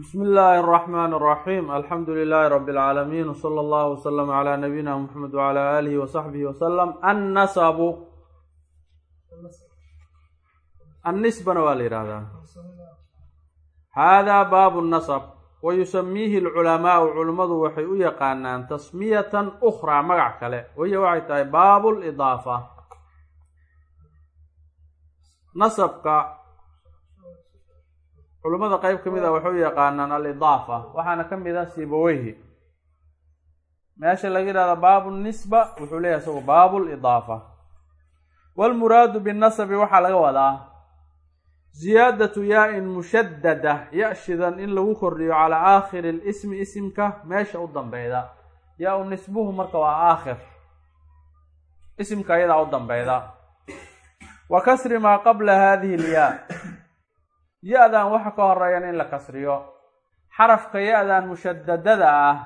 bsmi illaahi الرaxman الraxim alxamdu lilaahi rabi اlcaalamiin wslى اllah wslm عlى nabiyina mxamed wعlى alihi وsaxbihi wslm annasabu annisbana waa la yihahdaa hada baabu nasb wayusamiihi اlculamaau culimmadu waxay u yaqaanaan tasmiyatan ukraa magac kale wahiya waxay tahay baabu lidaafa culummada qeyb ka mid a waxay u yaqaanaan alidaafa waxaana ka mid ah sibaweyhi meesha laga yidhahda baabu nisba wuxuu leeyahay isagu baabulidaafa walmuraadu binasabi waxaa laga wadaa ziyaadatu yaa-in mushaddada ya-shidan in lagu kordhiyo calaa aakhiri ilismi isimka meesha u dambeyda yaa-u nisbuhu marka waa aakhir isimka ayadaa u dambeyda wa kasri maa qabla haadihi lyaa ya-dan waxa ka horeeyan in la kasriyo. Xarafka ya-dan mushadadada ah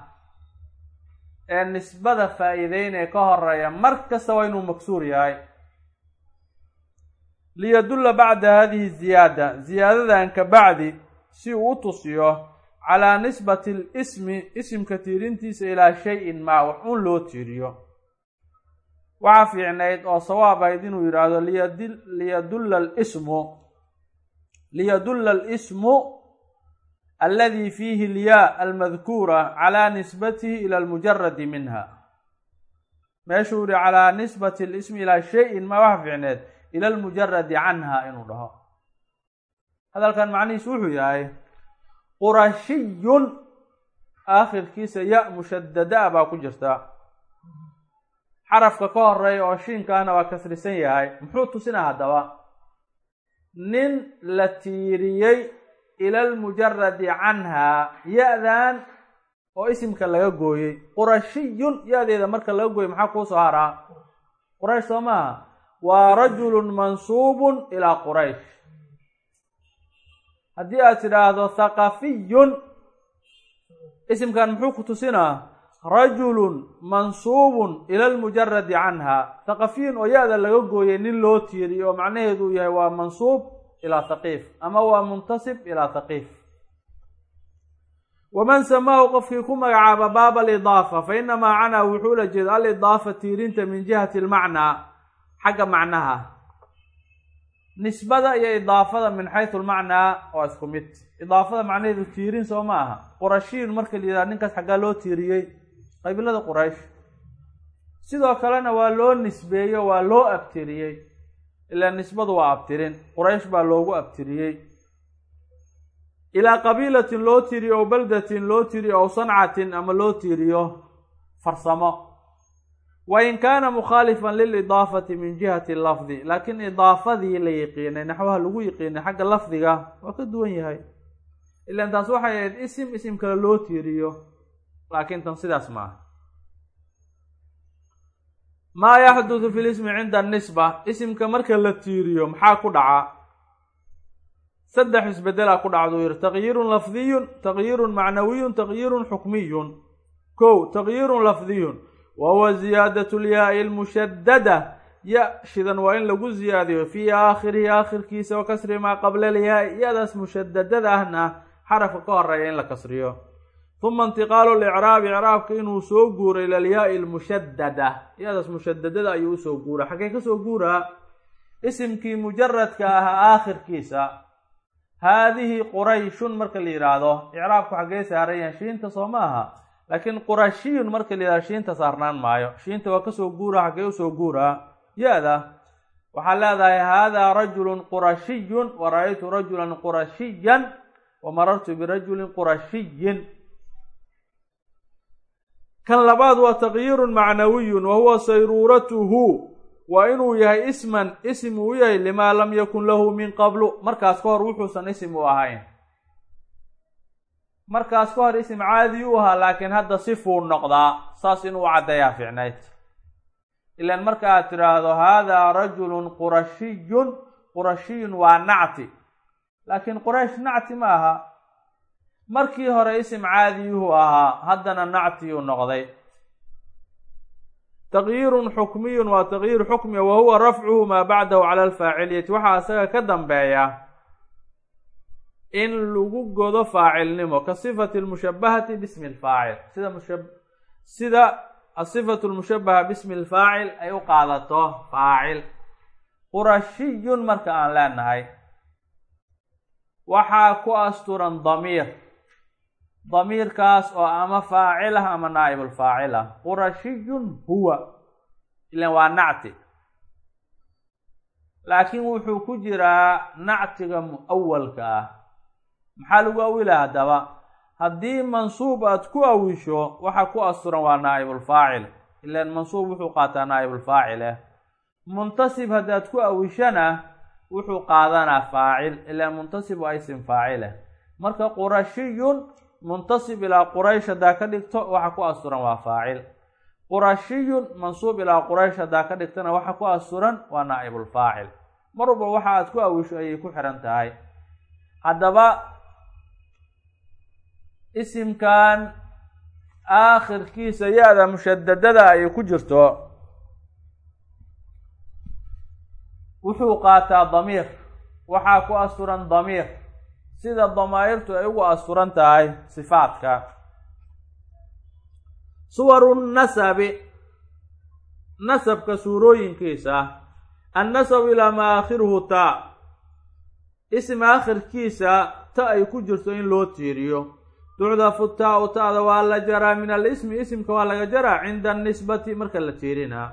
ee nisbada faa-iideynee ka horreeya mar kasta waa inuu maksuur yahay. Liyadulla bacda hadihi ziyaada ziyaadadan ka bacdi si uu u tusiyo calaa nisbati lismi isimka tiirintiisa ilaa shay-in maa wax un loo tiiriyo. Waxaa fiicnayd oo sawaab ahayd inuu yidhaahdo liyadulla alismu liyadulla alismu aladi fiihi lyaa almadkuura calaa nisbatihi ila almujaradi minha meeshuu yihi calaa nisbati alismi ilaa shay-in maa waxa fiicneed ila almujaradi canha inuu dhaho hadalkan macnihiisu wuxuu yahay qurashiyun aakhirkiisa ya mushadada baa ku jirta xarafka ka horreeya oo shiinkaana waa kasrisan yahay muxuu tusinaa haddaba nin la tiiriyey ila almujaradi canhaa ya-dan oo isimka laga gooyey. Qurashiyun ya-deeda marka laga gooyey maxaa kuu soo haraa? Quraysh soo maaha? Waa rajulun mansuubun ilaa quraysh. Haddii aad tidhaahdo thaqafiyun isimkan muxuu ku tusinaa rajulun mansuubun ila almujaradi canha. Thaqafiyun oo laga gooyey nin loo tiiriyo oo macnaheedu yahay waa mansuub ilaa thaqiif ama waa muntasib ilaa thaqiif. Waman samaahu qofkii ku magacaaba baab alidaafa fa inamaa canaa wuxuu la jeeda alidaafa tiirinta min jihati almacnaa xagga macnaha. Nisbada iyo idaafada min xaysu lmacnaa waa isku mid. Idaafada macnaheedu tiirin soo ma aha. Qurashiin marka la yidhaha ninkaas xaggaa loo tiiriyey qabiilada quraysh. Sidoo kalena waa loo nisbeeyo waa loo abtiriyey. Ilaa nisbadu waa abtirin. Quraysh baa loogu abtiriyey. Ilaa qabiilatin loo tiiriyo ow baldatin loo tiiriyo ow sancatin ama loo tiiriyo farsamo. Wain kaana mukhaalifan lilidaafati min jihati lafdi. Laakiin idaafadii la yiqiinay naxwaha lagu yiqiinay xagga lafdiga waa ka duwan yahay. Ilan taas waxay ahayd isim isim kale loo tiiriyo laakiin tan sidaas ma aha. Maa yaxdudu fi lismi cinda anisba isimka marka la tiiriyo maxaa ku dhaca? Saddex isbedelaa ku dhacduu yihi taqyiirun lafdiyun taqyiirun macnawiyun taqyiirun xukmiyun. Kow taqyiirun lafdiyun. Wa huwa ziyaadatu lyaai lmushadada ya shidan waa in lagu ziyaadiyo fii aakhirihi aakhirkiisa wa kasri maa qabla lyaai ya-daas mushadadada ahna xarafka ka horreeya in la kasriyo uma intiqaalu licraabi icraabka inuu soo guuro ila alyaai lmushadada ya-daas mushadadada ayuu u soo guuraa xaggee ka soo guuraa isimkii mujaradka ahaa aakhirkiisa haadihi qurayshun marka la yidhaahdo icraabku xaggee saaran yahay shiinta soo ma aha laakiin qurashiyun marka la yidhahdo shiinta saarnaan maayo shiinta waa ka soo guuraa xaggee u soo guuraa ya-da waxaa leedahay haadaa rajulun qurashiyun wa ra'aytu rajulan qurashiyan wa marartu birajulin qurashiyin kan labaad waa taqyiirun macnawiyun wa huwa sayruuratuhu. Waa inuu yahay isman isim uu yahay limaa lam yakun lahu min qablu. Markaas ka hor wuxuusan isim u ahayn. Markaas ka hor isim caadi u ahaa laakiin hadda sifuu noqdaa saas inuu caddeeyaa fiicnayd ilaan marka aad tidhaahdo haadaa rajulun qurashiyun qurashiyun waa nacti. Laakiin quraysh nacti ma aha markii hore isim caadiyuhu ahaa haddana nactiyuu noqday. Taqyiirun xukmiyun waa taqyiir xukmiya wa huwa rafcuhu maa bacdahu cala alfaaciliyati. Waxaa isaga ka dambeeya in lagu godo faacilnimo ka sifati lmushabahati bismi lfaacil sida musha sida asifatu lmushabaha bismi lfaacil ay u qaadato faacil. Qurashiyun marka aan leenahay. Waxaa ku asturan damiir damiirkaas oo ama faacil ah ama naa'ibulfaacil ah. Qurashiyun huwa. Ilan waa nacti. Laakiin wuxuu ku jiraa nactiga mu'awalka ah. Maxaa lagu awila haddaba? Haddii mansuub aad ku awisho waxa ku asturan waa naa'ibulfaacil ilan mansuub wuxuu qaataa naa'ibulfaacileh muntasib haddaad ku awishana wuxuu qaadanaa faacil. Ilan muntasib waa isim faacileh marka qurashiyun muntasib ilaa quraysh haddaa ka dhigto waxa ku asturan waa faacil. Qurashiyun mansuub ilaa quraysh haddaa ka dhigtana waxa ku asturan waa naa'ibulfaacil mar walba waxa aad ku awisho ayay ku xihan tahay. Haddaba isimkan aakhirkiisa ya-da mushadadada ay ku jirto. Wuxuu qaataa damiir. Waxaa ku asturan damiir sida damaa'irtu ay ugu asturan tahay sifaadka. Suwaru nasabi nasabka suurooyinkiisa annasabu ilaa maa aakhiruhu taa ism aakhirkiisa ta ay ku jirto in loo tiiriyo. Tucdafu taa-u ta-da waa la jaraa min alismi isimka waa laga jaraa cinda anisbati marka la tiirinaa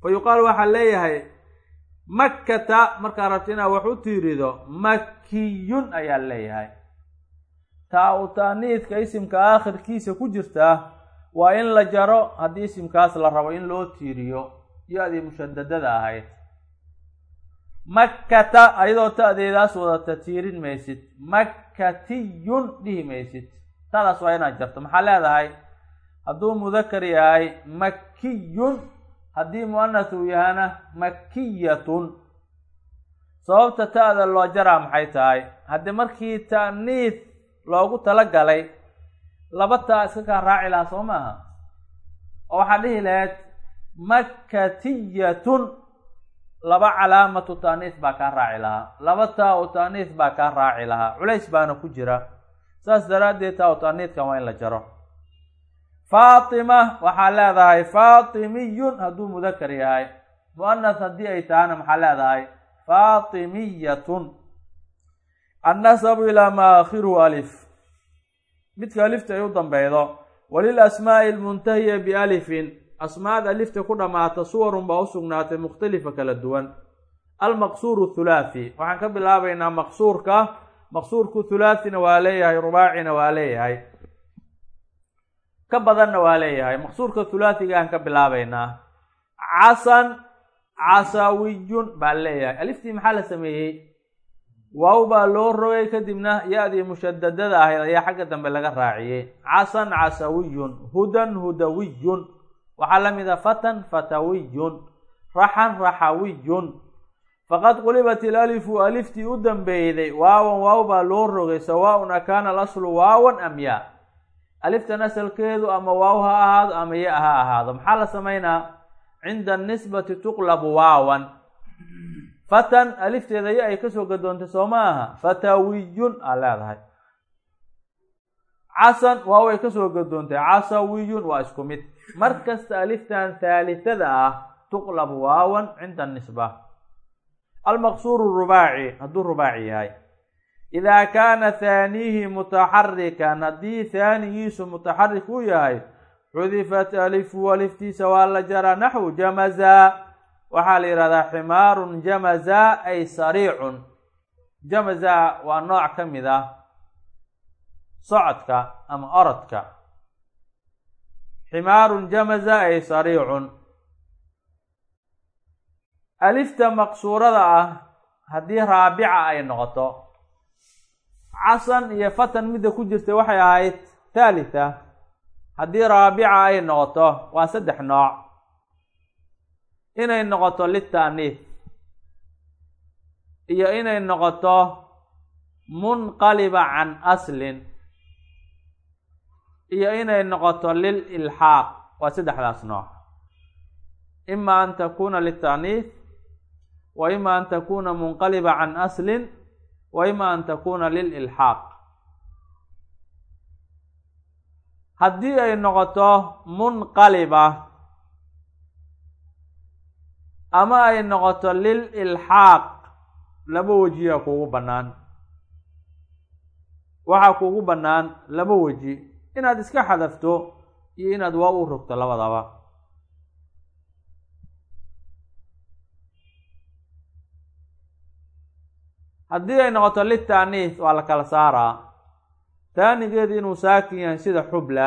fa yuqaal waxaa leeyahay makkata markaa rabta inaad wax u tiirido makiyun ayaa leeyahay. Taa-u taaniidka isimka aakhirkiisa ku jirta waa in la jaro haddii isimkaas la rabo in loo tiiriyo yo-dii mushadadada ahayd. Makkata ayadoo ta-deedaas wadata tiirin maysid. Makkatiyun dhihi maysid. Tadaas waa inaad jarto. Maxaa leedahay? Hadduu mudakar yahay makiyun haddii mu'anath uu yahana makiyatun. Sababta ta-da loo jaraa maxay tahay? Haddii markii ta'niid loogu talagalay laba taa iska kaa raaci lahaa soo maaha? Oo waxaad dhihi lahayd makkatiyatun laba calaamatu taaniis baa kaa raaci lahaa. Laba taa u taaniis baa kaa raaci lahaa. Culays baana ku jira. Saas daraaddeed taa u taaniidkan waa in la jaro faatima waxaa leedahay faatimiyun hadduu mudakar yahay. Mu'anath haddii ay tahana maxaa leedahay? Faatimiyatun. Annasabu ilaa maa aakhiruhu alif. Midka alifta ay u dambeydo walil asmaa'i almuntahiya bialifin asmaada alifta ku dhammaata suwarun baa u sugnaatay mukhtalifa kala duwan. Almaqsuuru thulaathi. Waxaan ka bilaabaynaa maqsuurka. Maqsuurku thulaathina waa leeyahay rubaacina waa leeyahay ka badanna waa leeyahay. Maqsuurka thulaathiga aan ka bilaabaynaa casan casawiyun baa leeyahay. Aliftii maxaa la sameeyey? Waaw baa loo rogay kadibna ya-dii mushadadada ahayd ayaa xagga dambe laga raaciyey. Casan casawiyun hudan hudawiyun waxaa la mid a fatan fatawiyun raxan raxawiyun faqad qulibat ilalifu aliftii u dambeyday waawan waaw baa loo rogay sawaaun akaana alaslu waawan am yaa aliftan asalkeedu ama waaw ha ahaado ama ya ha ahaado. Maxaa la sameynaa cinda anisbati tuqlabu waawan. Fatan alifteeda ya ay ka soo gadoontay soo ma aha. Fatawiyun aa leedahay. Casan waaw ay ka soo gadoontay casawiyun waa isku mid. Mar kasta aliftan haalitada ah tuqlabu waawan cinda anisba almaqsuuru rubaaci hadduu rubaaci yahay idaa kaana haaniihi mutaxarikan haddii haanigiisu mutaxarik uu yahay xudifat alifu aliftiisa waa la jaraa naxwu jamaza. Waxaa la yihahdaa ximaarun jamaza ay sariicun. Jamaza waa nooc ka mid ah socodka ama orodka. Ximaarun jamaza ay sariicun. Alifta maqsuurada ah haddii raabica ay noqoto casan iyo fatan midda ku jirta waxay ahayd thalitha. Haddii raabica ay noqoto waa saddex nooc. Inay noqoto litaaniif iyo inay noqoto munqaliba can aslin. Iyo inay noqoto lil ilxaaq. Waa saddexdaas nooc. Ima an takuna litaaniif wa ima an takuna munqaliba can aslin wa ima an takuuna lililxaaq haddii ay noqoto munqaliba ama ay noqoto lil ilxaaq laba wejiyaa kuugu bannaan waxaa kuugu bannaan laba weji inaad iska xadafto iyo inaad waa u rogto labadaba haddii ay noqoto litaniis waa la kala saaraa. Taanigeedu inuu saakin yahay sida xubla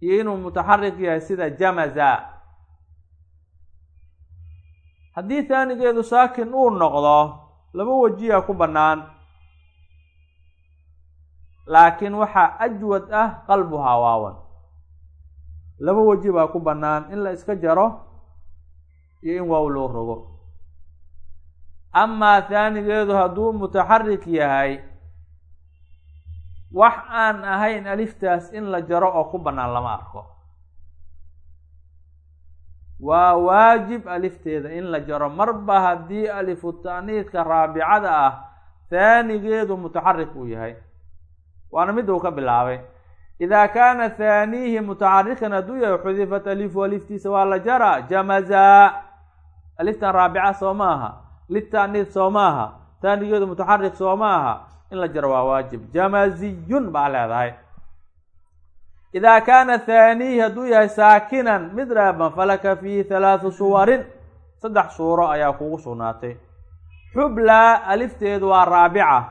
iyo inuu mutaxarik yahay sida jamaza. Haddii taanigeedu saakin uu noqdo laba wejiyaa ku bannaan. Laakiin waxaa ajwad ah qalbuhaa waawan. Laba weji baa ku bannaan in la iska jaro iyo in waaw loo rogo amaa taanigeedu hadduu mutaxarik yahay wax aan ahayn aliftaas in la jaro oo ku bannaan lama arko. Waa waajib alifteeda in la jaro. Marba haddii alifu ta'niidka raabicada ah taanigeedu mutaxarik uu yahay. Waana mid uu ka bilaabay. Idaa kaana thaaniihi mutaxarikan hadduu yahay xudifat alifu aliftiisa waa la jaraa. Jamaza. Aliftan raabica soo maaha litaniid soo maaha taanigeedu mutaxarik soo maaha in la jaro waa waajib jamaziyun baa leedahay idaa kaana thaaniihi hadduu yahay saakinan mid raaban falaka fiihi halaathu suwarin saddex suuro ayaa kugu sugnaatay xubla alifteedu waa raabica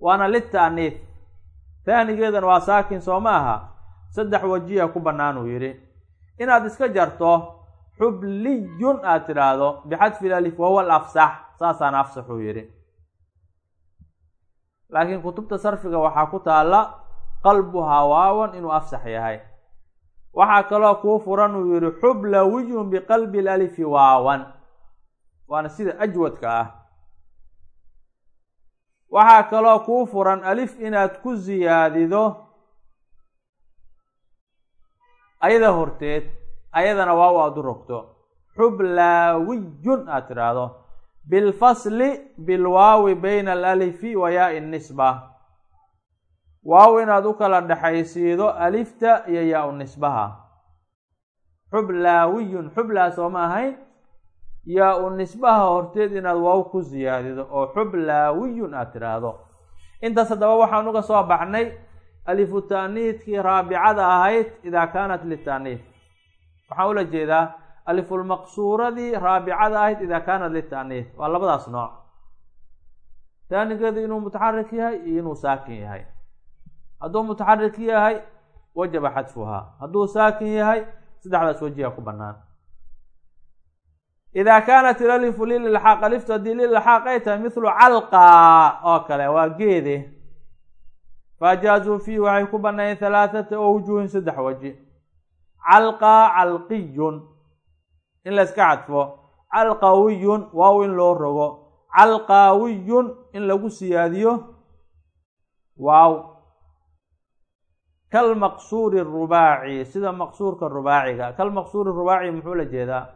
waana litaniid taanigeedana waa saakin soo maaha saddex wajiya ku bannaan uu yidhi inaad iska jarto xubliyun aad tidhaahdo bixadfi lalif wahuwa alafsax saasaana afsaxuu yidhi. Laakiin kutubta sarfiga waxaa ku taalla qalbuhaa waawan inuu afsax yahay. Waxaa kaloo kuu furan uu yidhi xublawiyun biqalbi lalifi waawan. Waana sida ajwadka ah. Waxaa kaloo kuu furan alif inaad ku siyaadido ayada horteed ayadana waaw aada u rogto. Xublaawiyun aad tidhaahdo. Bilfasli bilwaawi bayna alalifi wa yaai nisba. Waaw inaad u kala dhexaysiido alifta iyo yaa-u nisbaha. Xublaawiyun xublaa soo ma ahayn. Yaa-u nisbaha horteed inaad waaw ku siyaadido oo xublaawiyun aad tidhaahdo. Intaas haddaba waxaan uga soo baxnay alifu taaniidkii raabicada ahayd idaa kaanat litaniid waxaan ula jeedaa? Alifulmaqsuuradii raabicada ahayd idaa kaanat litaniid waa labadaas nooc. Taanigeedu inuu mutaxarik yahay iyo inuu saakin yahay. Hadduu mutaxarik yahay wajaba xadfuhaa. Hadduu saakin yahay saddexdaas wajiha ku bannaan. Idaa kaanat ilalifu lililxaaq aliftu haddii lililxaaq ay tahay mithlu calqaa oo kale waa geede. Faajaazuu fiihi waxay ku bannaayeen halaathata owjuhin saddex waji calqaa calqiyun in la iska cadfo. Calqawiyun waaw in loo rogo. Calqaawiyun in lagu siyaadiyo. Waaw. Kalmaqsuuri rubaaci sida maqsuurka rubaaciga. Kalmaqsuuri rubaaci muxuu la jeedaa?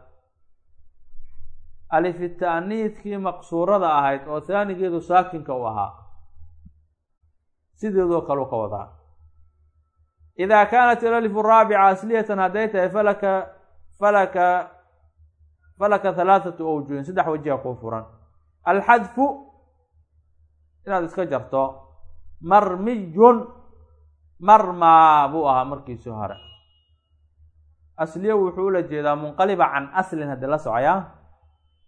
Alifi ta'niidkii maqsuurada ahayd oo haanigeedu saakinka u ahaa. Sideedoo kaleu ka wadaa idaa kaanat ilalifu raabica asliyatan hadday tahay falaka falaka falaka halaathatu owjuhin saddex wajiha kuu furan alxadfu inaad iska jarto marmiyun marmaa buu ahaa markiisii hore asliye wuxuu ula jeedaa munqaliba can aslin haddii la socoyaa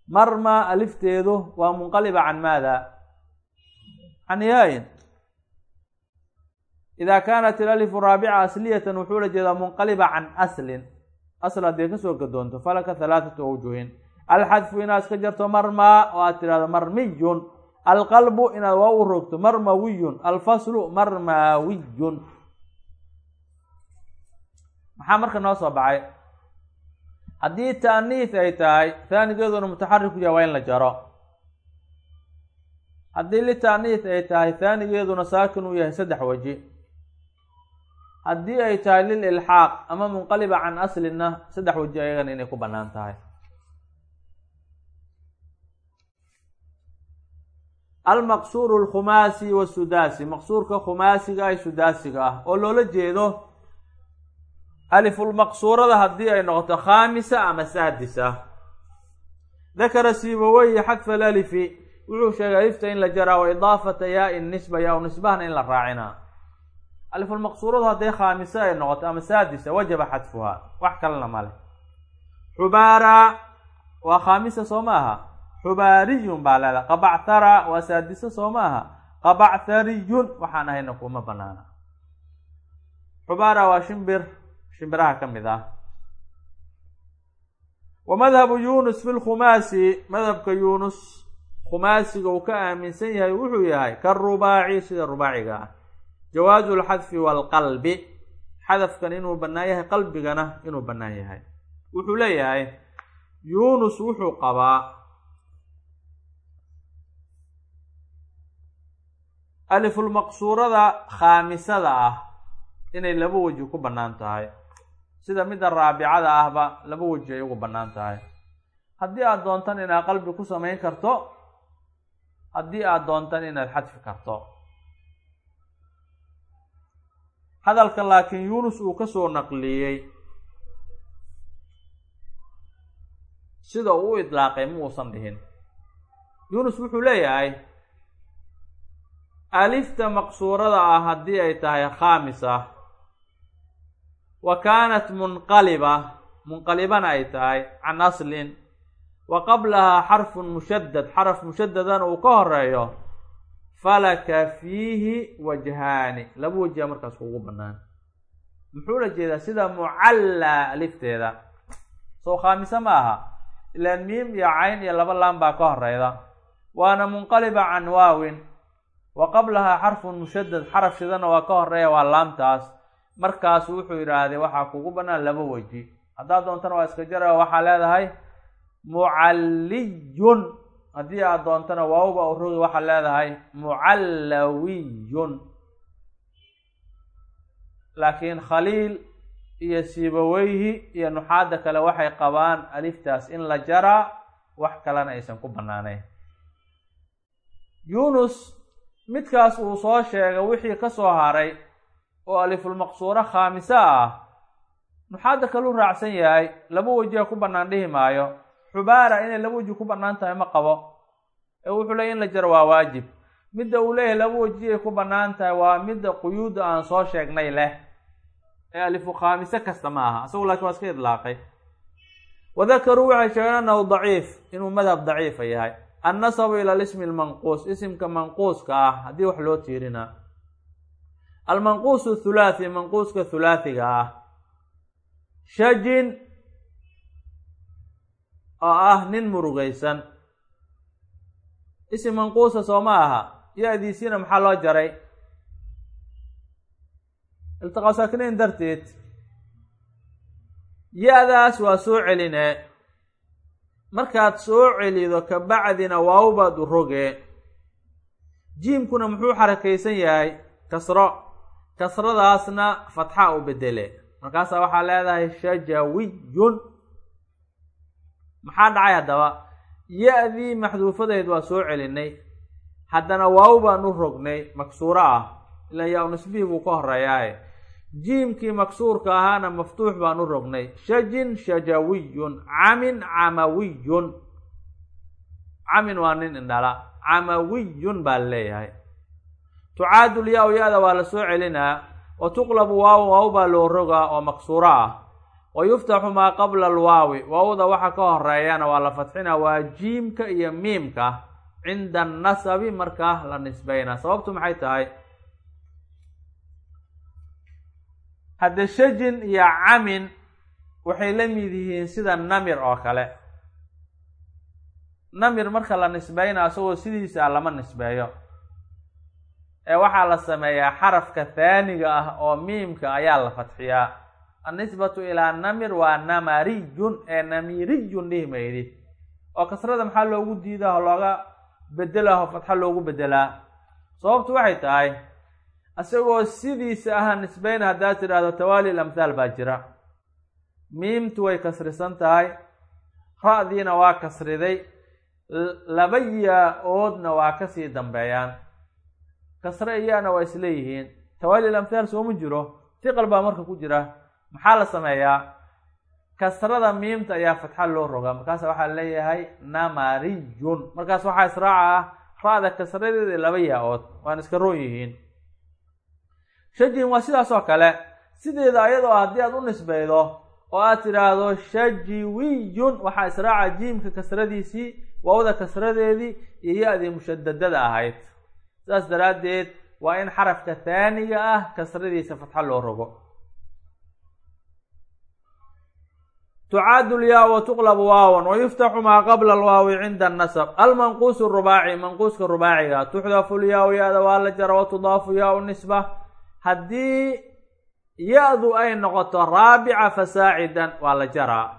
marma alifteedu waa munqaliba can maada can yaayin idaa kaanat ilalifu raabica asliyatan wuxuu la jeedaa munqaliba can aslin asl haddee ka soo gadoonto falaka halaathatu awjuhin alxadfu inaad iska jarto marmaa oo aad tidhahdo marmiyun alqalbu inaad waa u rogto marmawiyun alfaslu marmaawiyun maxaa marka noo soo baxay haddii taaniis ay tahay haanigeeduna mutaxariku yahay waa in la jaro haddii litaaniis ay tahay haanigeeduna saakin uu yahay saddex waji haddii ay tahay lil ilxaaq ama munqaliba can aslinna saddex waji ayagana inay ku bannaan tahay. Almaqsuuru alkhumaasi wasudaasi maqsuurka khumaasiga ay sudaasiga ah. Oo loola jeedo alifulmaqsuurada haddii ay noqoto khaamisa ama saadisa dakara siibaweyhi xadfa alalifi. Wuxuu sheegay alifta in la jaraa wa idaafata yaai nisba yaa u nisbahana in la raacinaa alifulmaqsuuradu hadday khaamisa ay noqoto ama saadisa wajaba xadfuhaa wax kalena male xubaara waa khaamisa soo ma aha. Xubaariyun baa leeda qabactara waa saadisa soo ma aha. Qabactariyun waxaan ahayna kuma banaana. Xubaara waa shimbir. Shimbiraha ka mid ah. Wa madhabu yunus fi lkhumaasi madhabka yunus khumaasiga uu ka aaminsan yahay wuxuu yahay karubaaci sida rubaaciga ah jawaazu lxadfi waalqalbi xadafkan inuu bannaan yahay qalbigana inuu bannaan yahay. Wuxuu leeyahay yunus wuxuu qabaa alifulmaqsuurada khaamisada ah inay laba weji ku bannaan tahay. Sida midda raabicada ahba laba weji ay ugu bannaan tahay. Haddii aada doontan inaad qalbi ku samayn karto haddii aada doontan inaad xadfi karto hadalka laakiin yunus uu ka soo naqliyey. Sida uu u idlaaqay ma uusan dhihin. Yunus wuxuu leeyahay alifta maqsuurada ah haddii ay tahay khaamisa wa kaanat munqaliba munqalibana ay tahay can aslin. Wa qablahaa xarfun mushadad xaraf mushadadana uu ka horeeyo falaka fiihi wajhaani. Laba wajiha markaas kugu bannaan muxuu la jeedaa? Sida mucallaa alifteeda soo khaamisa ma aha. Ilaan miim iyo cayn iyo laba laan baa ka horeyda waana munqaliba can waawin. Wa qablahaa xarfun mushadad xaraf shidana waa ka horreeya waa laamtaas. Markaas wuxuu yidhaahday waxaa kugu bannaan laba weji. Haddaad doontana waa iska jara waxaa leedahay mucalliyun haddii aad doontana waawba u rogi waxaad leedahay mucallawiyun. Laakiin khaliil iyo sibaweyhi iyo nuxaada kale waxay qabaan aliftaas in la jaraa wax kalena aysan ku bannaanayn. Yunus midkaas uu soo sheegay wixii ka soo haray oo alifulmaqsuuro khaamisa ah. Nuxaada kaluu raacsan yahay laba wejiha ku bannaan dhihi maayo xubaara inay laba weji ku bannaan tahay ma qabo. Ee wuxuu leeyay in la jaro waa waajib. Midda uu leeyahay laba weji ay ku bannaan tahay waa midda quyuudda aan soo sheegnay leh. Ee alifu khaamise kasta ma aha isagu laakiin waa iska idlaaqay. Wadakaruu waxay sheegeen annahu daciif inuu madhab daciifa yahay. Annasabu ila lismi lmanquus isimka manquuska ah haddii wax loo tiirinaa almanquusu thulaathi manquuska thulaathiga ah. Shajin oo ah nin murugaysan. Isim manquusa soo ma aha. Ya-diisiina maxaa loo jaray? Iltiqaa darteed ya-daas waa soo celine markaad soo celido kabacdina waawbaad u roge. Jiimkuna muxuu xarakaysan yahay? Kasro. Kasradaasna fatxa u bedele. Markaasaa waxaa leedahay shajawiyun maxaa dhacay haddaba? Ya-dii maxduufadeed waa soo celinay. Haddana waaw baan u rognay maksuuro ah. Ilaan yaa nisbihii buu ka horeeyaaye jiimkii maksuurka ahaana maftuux baan u rognay. Shajin shajawiyun camin camawiyun. Camin waa nin indhala camawiyun baa leeyahay. Tucaadul yaa-u ya-da waa la soo celinaa. Wa tuqlabu waaw waaw baa loo rogaa oo maksuuro ah wa yuftaxu maa qabla alwaawi. Waawda waxa ka horeeyana waa la fadxina waa jiimka iyo miimka cinda annasabi markaa la nisbaynaa sababtu maxay tahay? Hadde shajin iyo camin waxay la mid yihiin sida namir oo kale. Namir marka la nisbayna isagoo sidiisa lama nisbeeyo. Ee waxaa la sameeyaa xarafka haaniga ah oo miimka ayaa la fadxiyaa annisbatu ilaa namir waa namariyun ee namiriyun dhihi maydid oo kasrada maxaa loogu diidaa oo looga bedelaho fatxa loogu bedelaa sababtu waxay tahay isagoo sidiisa aha nisbayna haddaad tidhaahdo tawaali lamthaal baa jira miimtu way kasrisan tahay ra-diina waa kasriday laba yaa-oodna waa ka sii dambeeyaan kasre iyaana waa isleeyihiin tawaali lamthaal sooma jiro tiqal baa marka ku jira maxaa la sameeyaa? Kasrada miimta ayaa fatxa loo rogaa markaas waxaa leeyahay namariyun markaas waxaa israaca ah ra-da kasradeeda laba yaa-ood waan iska roon yihiin. Shajin waa sidaas oo kale. Sideeda ayadoo haddii aad u nisbeydo oo aad tidhaahdo shajiwiyun waxaa israaca jiimka kasradiisii waawda kasradeedii iyo ya-dii mushadadada ahayd. Sidaas daraaddeed waa in xarafka taaniga ah kasradiisa fatxa loo rogo tucaadu lyaa wa tuqlabu waawan wayuftaxu maa qabla alwaawi cinda annasab almanquusu rubaaci manquuska rubaaciga tuxdafu lyaa ya-da waa la jara wa tudaafu yaa nisba haddii ya-du ay noqoto raabica fasaacidan waa la jaraa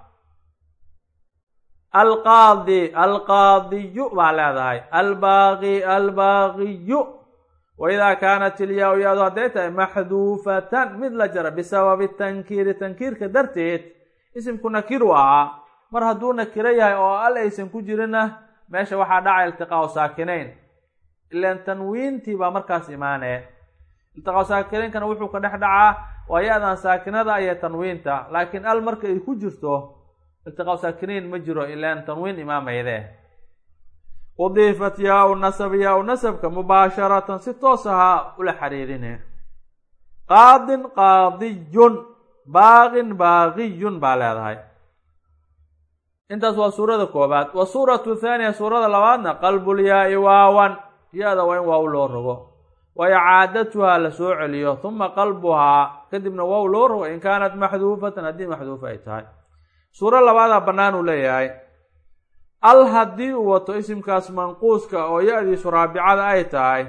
alqaadi alqaadiyu baa leedahay albaaqi albaaqiyu waidaa kaanat ilyaa ya-du hadday tahay maxduufatan mid la jara bisababi tankiiri tankiirka darteed isimku nakiru ahaa mar hadduu nakiro yahay oo al aysan ku jirinna meesha waxaa dhaca iltiqaau saakinayn. Ilaan tanwiintii baa markaas imaanee iltiqaau saakinaynkan wuxuu ka dhex dhacaa waa ya-dan saakinada iyo tanwiinta. Laakiin al marka ay ku jirto iltiqaau saakinayn ma jiro ilaan tanwiin imaamayde udiifat yaa-u nasab yaa-u nasabka mubaasharatan si toos ahaa ula xiriirine qaadin qaadiyun baaqin baaqiyun baa leedahay. Intaas waa suurada koobaad. Wa suuratu thaaniya suurada labaadna qalbulyaa-i waawan. Ya-da waa in waaw loo rogo. Wa icaadatuhaa la soo celiyo. Huma qalbuhaa kadibna waaw loo rogo. In kaanat maxduufatan haddii maxduufa ay tahay. Suuro labaadaa bannaan uu leeyahay. Al haddii uu wato isimkaas manquuska oo ya-diisu raabicada ay tahay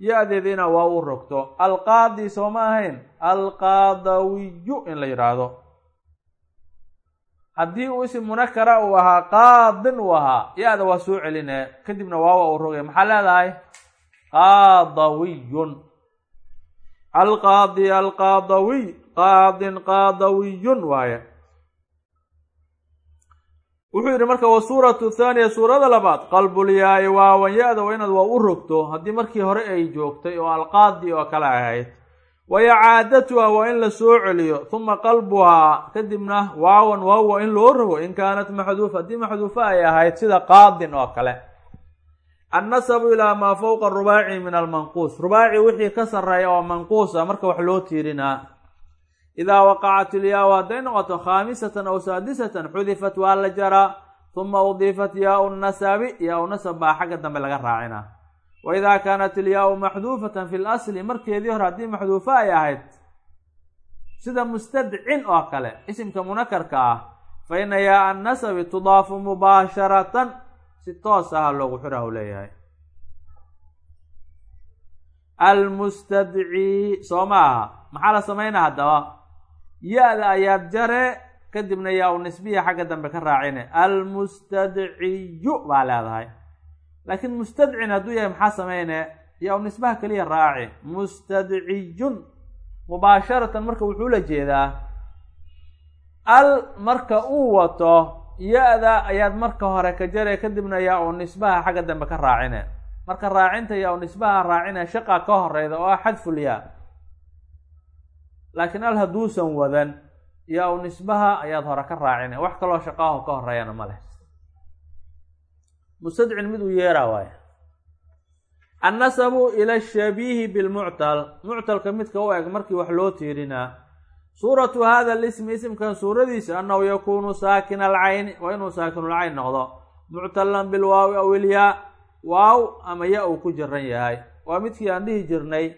ya-deeda inaa waa u rogto. Alqaadi soo ma ahayn alqaadawiyu in la yidhaahdo haddii uu isim munakara uu ahaa qaadin uu ahaa ya-da waa soo celine kadibna waawa uu rogay. Maxaa leedahay? Qaadawiyun. Alqaadi alqaadawiy qaadin qaadawiyun waaye. Wuxuu yidhi marka wa suuratu thaaniya suurada labaad qalbulyaa-i waawan ya-da waa inaad waa u rogto haddii markii hore ay joogtay oo alqaadi oo kale ahayd wa icaadatuha waa in la soo celiyo. Huma qalbuhaa kadibna waawan waawa in loo rogo. In kaanat maxduufa haddii maxduufa ay ahayd sida qaadin oo kale. Annasabu ilaa maa fowqa rubaaci min almanquus. Rubaaci wixii ka sarreeya oo manquusa marka wax loo tiirinaa idaa waqacat ilyaa hadday noqoto khaamisatan aw saadisatan xudifat waa la jaraa. Huma udiifat yaau nasabi yaau nasab baa xagga dambe laga raacina wa idaa kaanat ilyaau maxduufatan fi lasli markeedii hore haddii maxduufo ay ahayd sida mustadcin oo kale isimka munakarka ah fa ina yaa annasabi tudaafu mubaasharatan si toos aha loogu xiraha u leeyahay almustadci soo ma aha maxaa la samaynaa haddaba ya-da ayaad jare kadibna yaa u nisbiya xagga dambe ka raacine almustadciyu baa leedahay laakiin mustadcin hadduu yahay maxaa sameyne yaa u nisbaha keliya raaci. Mustadciyun mubaasharatan marka wuxuu la jeedaa al marka uu wato ya-da ayaad marka hore ka jare kadibna yaa u nisbaha xagga dambe ka raacine. Marka raacinta yaa u nisbaha raacine shaqa ka horeyda oo ah xadfulyaa laakiin al hadduusan wadan yaa u nisbaha ayaad hore ka raacine. Wax kaloo shaqaaho ka horeeyana ma leh mustadcin mid uu yeeraa waay annasabu ila shabiihi bilmuctal. Muctalka midka u eg markii wax loo tiirinaa suuratu hada lismi isimkan suuradiisa annahu yakuunu saakina alcayni waa inuu saakinulcayn noqdo. Muctalan bilwaawi aw ilyaa waaw ama ya uu ku jiran yahay. Waa midkii aan dhihi jirnay.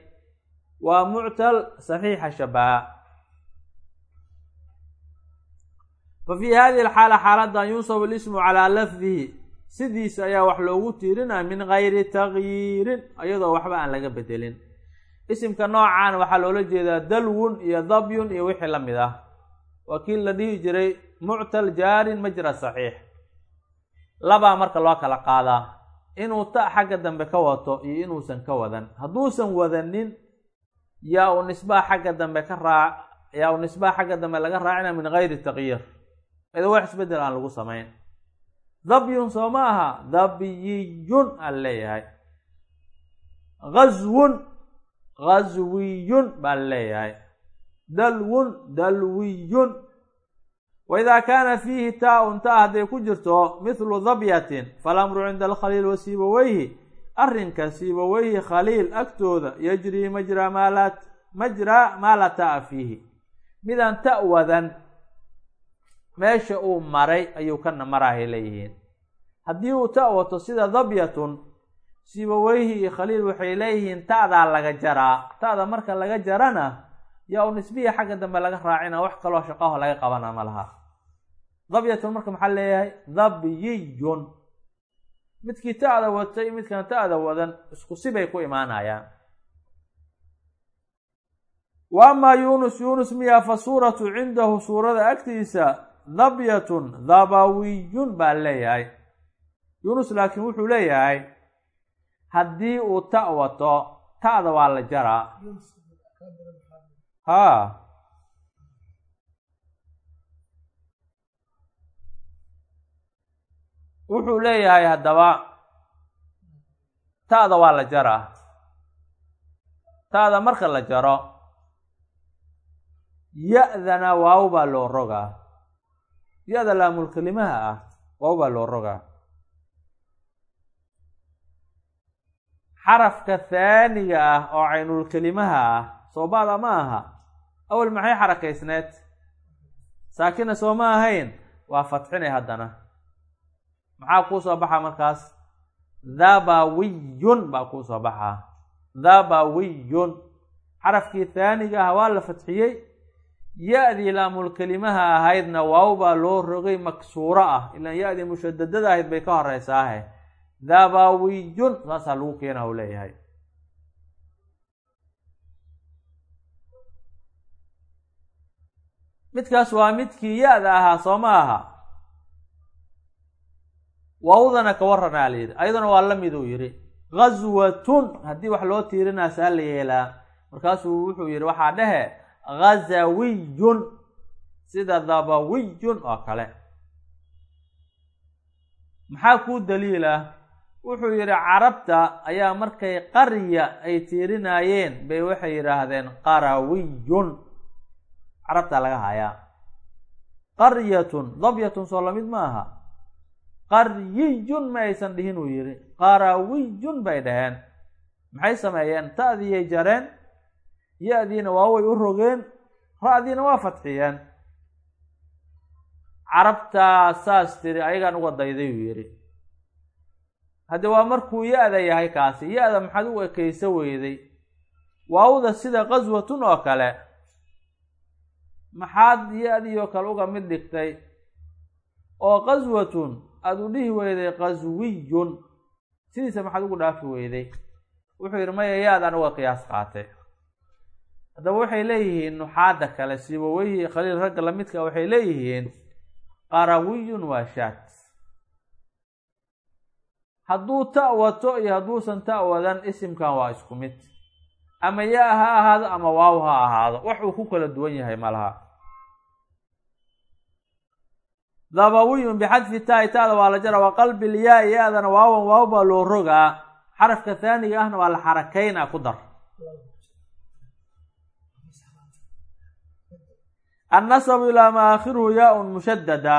Waa muctal saxiixa shabaha fa fii hadihi alxaala xaaladan yunsabu lismu calaa lafdihi sidiisa ayaa wax loogu tiirinaa min gayri takyiirin iyadoo waxba aan laga bedelin. Isimka noocan waxaa loola jeedaa dalwun iyo dabyun iyo wixii la mid ah. Waa kii la dhihi jiray muctal jaarin majra saxiix. Labaa marka loo kala qaadaa inuu ta xagga dambe ka wato iyo inuusan ka wadan. Hadduusan wadanin yaa u nisbaha xagga dambe ka raac yaa u nisbaha xagga dambe laga raacina min gayri takyiir ida wax isbeddel aan lagu samayn dabyun soo ma aha dabyiyun aan leeyahay gazwun gazwiyun baan leeyahay dalwun dalwiyun. Waidaa kaana fiihi taa-un taa hadday ku jirto mithlu dabyatin falamru cinda alkhaliil wa siibaweyhi arrinka siibaweyhi khaliil agtooda yajrii majraa maala majraa maa laa taa fiihi midaan ta wadan meesha uu maray ayuu kana maraahay leeyihiin. Haddii uu ta wato sida dabyatun siibaweyhi iyo khaliil waxay leeyihiin ta'daa laga jaraa. Ta'da marka laga jarana yaa u nisbiya xagga dambe laga raacina wax kaloo shaqaho laga qabana ma laha. Dabyatun marka maxaa leeyahay? Dabyiyun. Midkii ta'da watay midkaan ta'da wadan isku sibay ku imaanayaan. Wa amaa yuunus yuunus miyaa fa suuratu cindahu suurada agtiisa dabyatun dabawiyun baa leeyahay. Yuunus laakiin wuxuu leeyahay haddii uu ta wato ta'da waa la jaraa. Haa. Wuxuu leeyahay haddaba ta'da waa la jaraa. Ta'da marka la jaro ya-dana waaw baa loo rogaa ya-da laamulkelimaha ah waaw baa loo rogaa. Xarafka haaniga ah oo caynulkelimaha ah soobaada ma aha. Awel maxay xarakaysneed? Saakina soo ma ahayn? Waa fatxinay haddana. Maxaa kuu soo baxa markaas? Dabawiyun baa kuu soo baxaa dabawiyun xarafkii haaniga ah waa la fatxiyey ya-dii laamulkelimaha ahaydna waaw baa loo rogay maksuuro ah. Ilaan ya-dii mushadadada ahayd bay ka horeysaahe dabawiyun saasaa lagu keena u leeyahay. Midkaas waa midkii ya-da ahaa soo ma aha. Waawdana ka waranaa la yidhi. Ayaduna waa la mid uu yidhi. Ghaswatun haddii wax loo tiirinaa saa la yeelaa. Markaasuu wuxuu yidhi waxaa dhehe ghazawiyun. Sida dabawiyun oo kale. Maxaa kuu daliila? Wuxuu yidhi carabta ayaa markay qarya ay tiirinaayeen bay waxay yidhaahdeen qarawiyun. Carabtaa laga hayaa. Qaryatun. Dabyatun soo la mid ma aha. Qaryiyun ma aysan dhihin uu yidhi. Qarawiyun bay dhaheen. Maxay sameeyeen? Ta'diyay jareen ya-diina waa way u rogeen ra-diina waa fatxiyeen carabtaa saas tiri ayagaan uga dayday uu yidhi. Hadde waa markuu ya-da yahay kaasi ya-da maxaad u ekaysa weyday waawda sida qaswatun oo kale. Maxaad ya-dii oo kale uga mid dhigtay? Oo qaswatun aada u dhihi weyday qaswiyun. Sidiisa maxaad ugu dhaafi weyday wuxuu yidhi maya ya-daan uga qiyaas qaatay haddaba waxay leeyihiin nuxaada kale siibaweyhi khaliil ragga lamidka waxay leeyihiin qarawiyun waa shaat hadduu ta wato iyo hadduusan ta wadan isimkan waa isku mid. Ama yaa ha ahaado ama waaw ha ahaado wax uu ku kala duwan yahay malaha dabawiyun bixadfi taai taada waa la jara wa qalbi lyaa ya-dana waawan waaw baa loo rogaa. Xarafka haaniga ahna waa la xarakayna ku dar annasabu ilaa ma aakhiruhu yaa-un mushadada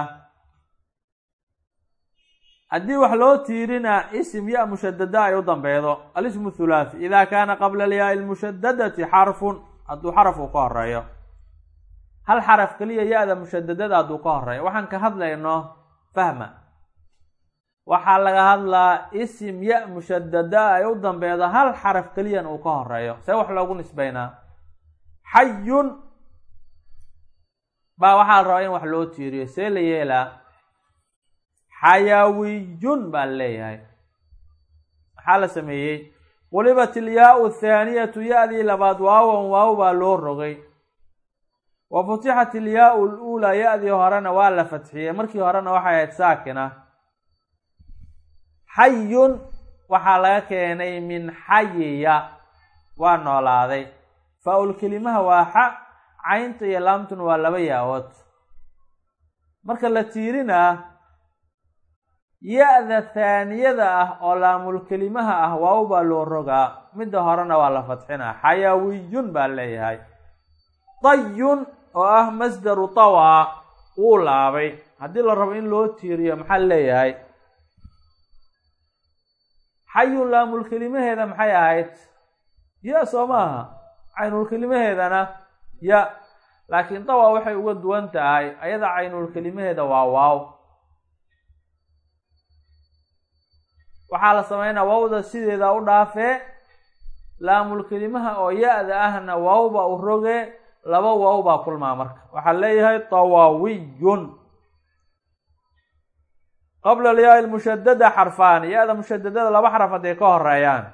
haddii wax loo tiirinaa isim ya mushadada ay u dambeydo alismu thulaathi idaa kaana qabla alyaai lmushadadati xarfun hadduu xaraf uu ka horeeyo hal xaraf keliya ya-da mushadadada hadduu ka horeeyo waxaan ka hadlayno fahma waxaa laga hadlaa isim ya mushadada ay u dambeydo hal xaraf keliyan uu ka horeeyo see wax loogu nisbeynaa xayun baa waxaa la rabaa in wax loo tiiriyo see la yeelaa. Xayawiyun baa leeyahay. Maxaa la sameeyey. Qulibat ilyaau athaaniyatu ya-dii labaad waawan waaw baa loo rogay. Wa futixat ilyaau luulaa ya-dii horena waa la fatxiyey. Markii horena waxay ahayd saakina. Xayun waxaa laga keenay min xayiya waa noolaaday. Kelimaha waa xa caynta iyo laamtun waa laba yaa-ood marka la tiirinaa ya-da haaniyada ah oo laamulkelimaha ah waaw baa loo rogaa. Midda horena waa la fadxinaa xayawiyun baa leeyahay. Dayun oo ah masdaru tawaa wuu laabay. Haddii la rabo in loo tiiriyo maxaa leeyahay? Xayun laamulkelimaheeda maxay ahayd? Ya soo maaha. Caynulkelimaheedana ya laakiin tawa waxay uga duwan tahay ayada caynulkelimaheeda waa waaw. Waxaa la sameynaa waawda sideeda u dhaafee laamulkelimaha oo ya-da ahna waawba u roge laba waaw baa kulmaa marka. Waxaa leeyahay tawawiyun qabla alyaa lmushadada xarfaan ya-da mushadadada laba xaraf hadday ka horeeyaan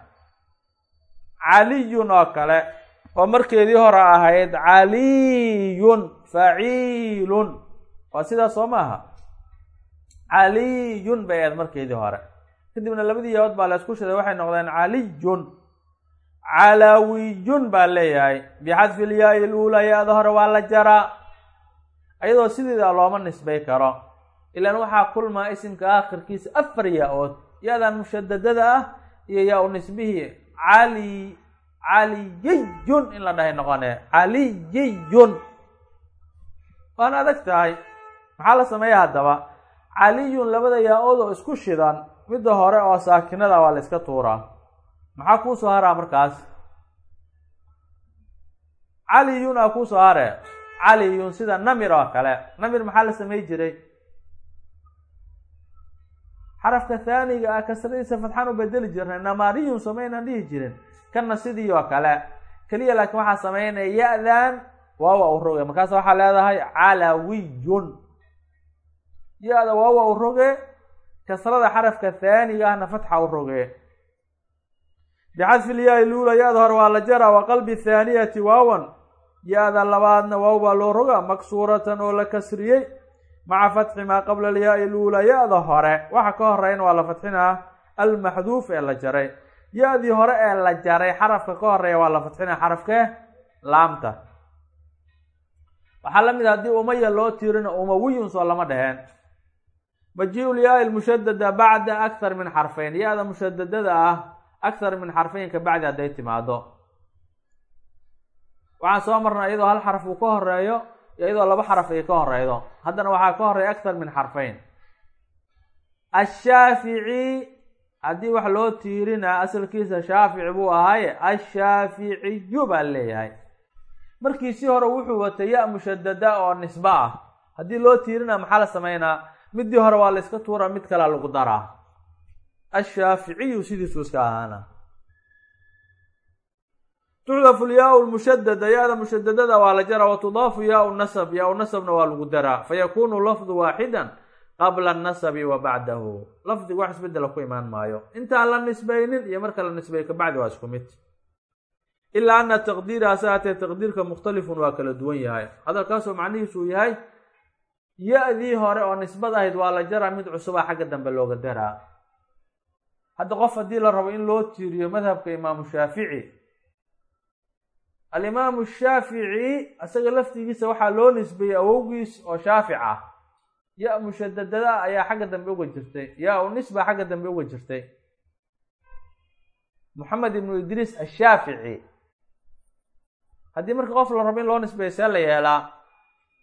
caliyun oo kale oo markeedii hore ahayd caliyun faciilun. Waa sidaas soo maaha caliyun bay ahayd markeedii hore. Kadibna labadii yaood baa la isku shiday waxay noqdeen caliyun. Calawiyun baa leeyahay. Bixadfi ilyaa-i luula ya-da hore waa la jaraa. Ayadoo sideeda looma nisbay karo. Ilaan waxaa kulmaa isimka aakhirkiisa afar yaa-ood ya-dan mushadadada ah iyo yaa-u nisbihii cali caliyiyun in la dhahay noqone. Caliyiyun waana adag tahay. Maxaa la sameeya haddaba? Caliyun labada yaa-ood oo isku shidan midda hore oo saakinada waa la iska tuuraa maxaa kuu soo haraa markaas? Caliyun aa kuu soo hare caliyun sida namir oo kale. Namir maxaa la samey jiray? Xarafka haaniga ah kasradiisa fatxaan u bedeli jirnay. Namariyun samaynan dhihi jirin kana sidii oo kale. Keliya laakiin waxaa sameynaya ya-dan waawa u roge. Markaas waxaa leedahay calawiyun. Ya-da waawa u roge kasrada xarafka haaniga ahna fatxa u roge. Bixadfi ilyaa luula ya-da hore waa la jara wa qalbi thaaniyati waawan. Ya-da labaadna waaw baa loo roga maksuuratan oo la kasriyey. Maca fatxi maa qabla alyaa-i luula ya-da hore. Waxa ka horeyna waa la fatxinaa almaxduuf ee la jaray ya-dii hore ee la jaray xarafka ka horreeya waa la fatxinaa xarafke laamta. Waxaa la mid a haddii umaya loo tiirina umawiyun soo lama dheheen maji-u lyaa-i lmushadada bacda akthar min xarfayn. Ya-da mushadadada ah akthar min xarfayn ka bacdi hadday timaado waxaan soo marnay iyadoo hal xaraf uu ka horeeyo iyo iyadoo laba xaraf ay ka horeydo haddana waxaa ka horreeya akthar min xarfayn. Ashaafici haddii wax loo tiirinaa asalkiisa shaafici buu ahaaye ashaaficiyu baa leeyahay. Markiisii hore wuxuu watay ya mushadada oo nisbe ah. Haddii loo tiirinaa maxaa la sameynaa? Midii hore waa la iska tuuraa mid kalea lagu daraa. Ashaaficiyu sidiisuu iska ahaana tuxdafu lyaa lmushadada ya-da mushadadada waa la jara wa tudaafu yaa nasab yaa nasabna waa lagu daraa. Fayakunu lafdu waaxidan qabla nasabi wa bacdahu lafdiga wax isbedela ku imaan maayo. Intaan la nisbaynin iyo marka la nisbay kabacdi waa isku mid. Ilaa ana taqdiira hase haatee taqdiirka mukhtalifun waa kala duwan yahay. Hadalkaasoo macnihiisu uu yahay ya-dii hore oo nisbad ahayd waa la jaraa mid cusubaa xagga dambe looga daraa. Hadda qof haddii la rabo in loo tiiriyo madhabka imaamu shaafici alimaamu shaafici isaga laftigiisa waxaa loo nisbeeyey awowgiis oo shaafic ah ya mushadadada ayaa xagga dambe uga jirtay. Ya u nisba xagga dambe uga jirtay. Moxamed ibnu idriis ashaafici haddii marka qof la rabo in loo nisbeeyo la yeelaa.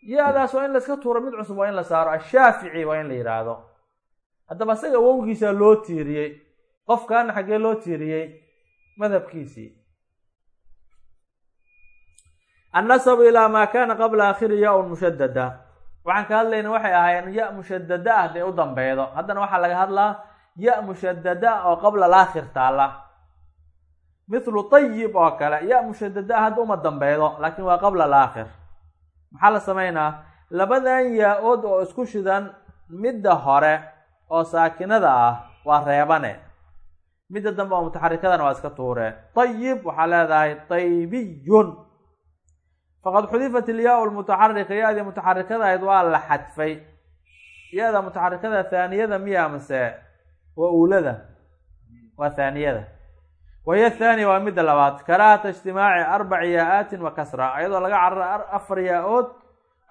Ya-daas waa in la iska tuuro mid cusub waa in la saaro. Ashaafici waa in la yidhaahdo haddaba isaga awowgiisa loo tiiriyey. Qofkaana xaggee loo tiiriyey madhabkiisii. Annasabu ilaa maa kaana qabla aakhiri ya-un mushadada waxaan ka hadlayna waxay ahaayeen ya mushadada ah dee u dambeydo haddana waxaa laga hadlaa ya mushadada oo qabla laakhir taala mithlu tayib oo kale ya mushadada ah hadda uma dambeydo laakiin waa qabla alaakhir maxaa la sameynaa labadan yaa-ood oo isku shidan midda hore oo saakinada ah waa reebane. Midda dambe oo mutaxarikadana waa iska tuure. Tayib waxaa leedahay taybiyun faqad xudifat ilyaa lmutaxarika ya-dii mutaxarikada ahayd waa la xadfay. Ya-da mutaxarikada thaaniyada miya mase waa uulada? Waa thaaniyada. Wahiya thaaniya waa midda labaad. Karaahata ijtimaaci arbaci yaa-aatin wa kasra. Ayadoo laga carara afar yaa-ood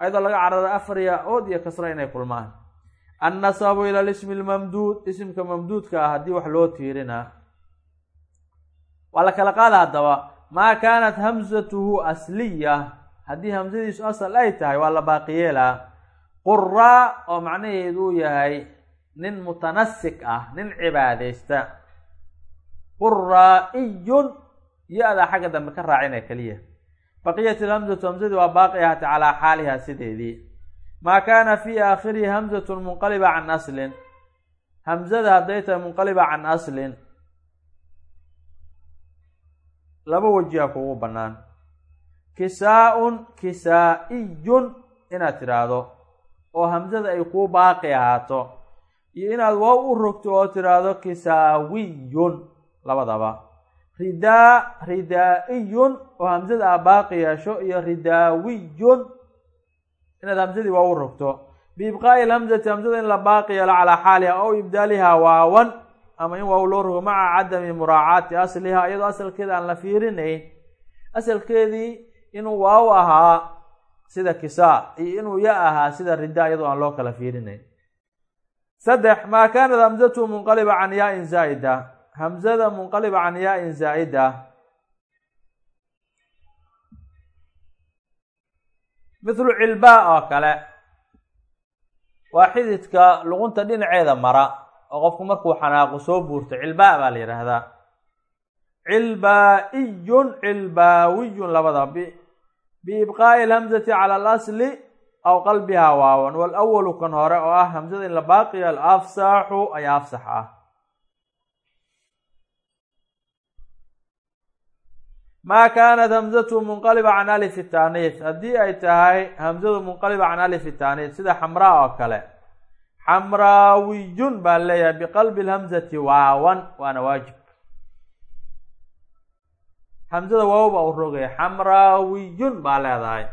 ayadoo laga carara afar yaa-ood iyo kasra inay kulmaan. Annasabu ila lismi lmamduud isimka mamduudka ah haddii wax loo tiirinaa waa la kala qaada haddaba. Maa kaanat hamsatuhu asliya haddii hamsadiisu asal ay tahay waa la baaqiyeelaa. Quraa oo macnaheedu uu yahay nin mutanasik ah nin cibaadaysta. Quraa-iyun ya-daa xagga dambe ka raacina keliya baqiyat ilhamsatu hamsadii waa baaqi ahata calaa xaaliha sideedii. Maa kaana fii aakhirihi hamsatun munqaliba can aslin. Hamsada hadday tahay munqaliba can aslin laba wajiha kugu bannaan kisaa-un kisaa-iyun inaad tidhaahdo oo hamsada ay kuu baaqi ahaato iyo inaad waaw u rogto oo tidhaahdo kisaawiyun labadaba. Ridaa ridaa-iyun oo hamsada aa baaqi yeesho iyo ridaawiyun inaad hamsadii waaw u rogto. Biibqaa'i lhamsati hamsada in la baaqi yeelo calaa xaaliha ow ibdaalihaa waawan ama in waaw loo rogo maca cadami muraacaati asliha iyadoo asalkeeda aan la fiirinayn. Asalkeedii inuu waaw ahaa sida kisaa iyo inuu ya ahaa sida ridaa iyadoo aan loo kala fiirinayn. Saddex maa kaanat hamsatu munqaliba can yaa-in zaa'ida? Hamsada munqaliba can yaa-in zaa'ida? Mithlu cilbaa oo kale. Waa xididka luqunta dhinaceeda mara oo qofku markuu xanaaqo soo buurto cilbaa baa la yidhaahdaa cilbaa-iyun cilbaawiyun labada biibqaa'i alhamsati cala alasli aw qalbihaa waawan walawalu kan hore oo ah hamsada in la baaqiyo alafsaxu ayaa afsax ah maa kaanat hamsatu munqaliba can alif taaniis haddii ay tahay hamsadu munqaliba can alif taaniis sida xamraa oo kale xamraawiyun baa leeyahay biqalbi lhamsati waawan waana waajib hamsada waaw baa u rogaya xamraawiyun baa leedahay.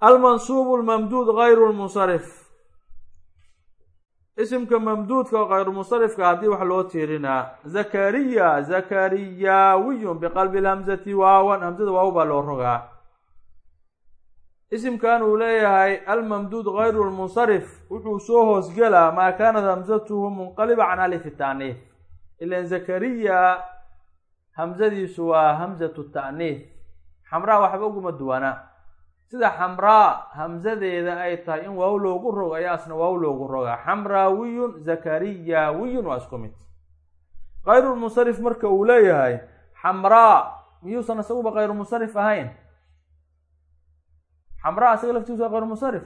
Almansuubu lmamduud gayru lmunsarif isimka mamduudka oo kayru munsarifka haddii wax loo tiirinaa zakariya zakariyaawiyun biqalbi lhamsati waawan. Hamsada waaw baa loo rogaa. Isimkan uu leeyahay almamduud gayru lmunsarif wuxuu soo hoosgelaa maa kaanat hamsatuhu munqaliba can alif taaniif. Ilan zakariya hamsadiisu waa hamsatu ta'niif xamraa waxba uguma duwana. Sida xamraa hamsadeeda ay tahay in waaw loogu rogo ayaasna waaw loogu rogaa. Xamraawiyun zakariyaawiyun waa isku mid. Kayrulmunsarif marka uu leeyahay xamraa miyuusan isaguba kayrumunsarif ahayn? Xamraa isaga laftiisu waa kayrumunsarif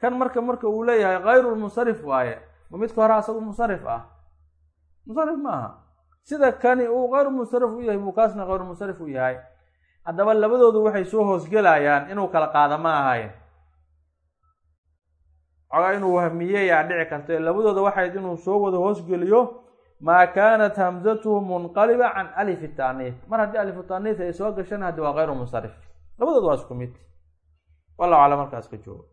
kan marka marka uu leeyahay kayrulmunsarif waaye ma midka hore asagu munsarif ah? Munsarif maaha sida kani uu kayru munsarif u yahay buu kaasna kayru munsarif u yahay. Haddaba labadoodu waxay soo hoosgelayaan inuu kala qaada ma ahayn. Xogaa inuu wahmiyeyaa dhici karto ee labadooda waxayd inuu soo wada hoosgeliyo maa kaanat hamsatuhu munqaliba can alifi taaniif mar haddii alifu taaniif ay soo gashana haddi waa kayru munsarif. Labadooda waa isku mid. Wallahu aclam markaas ka joogo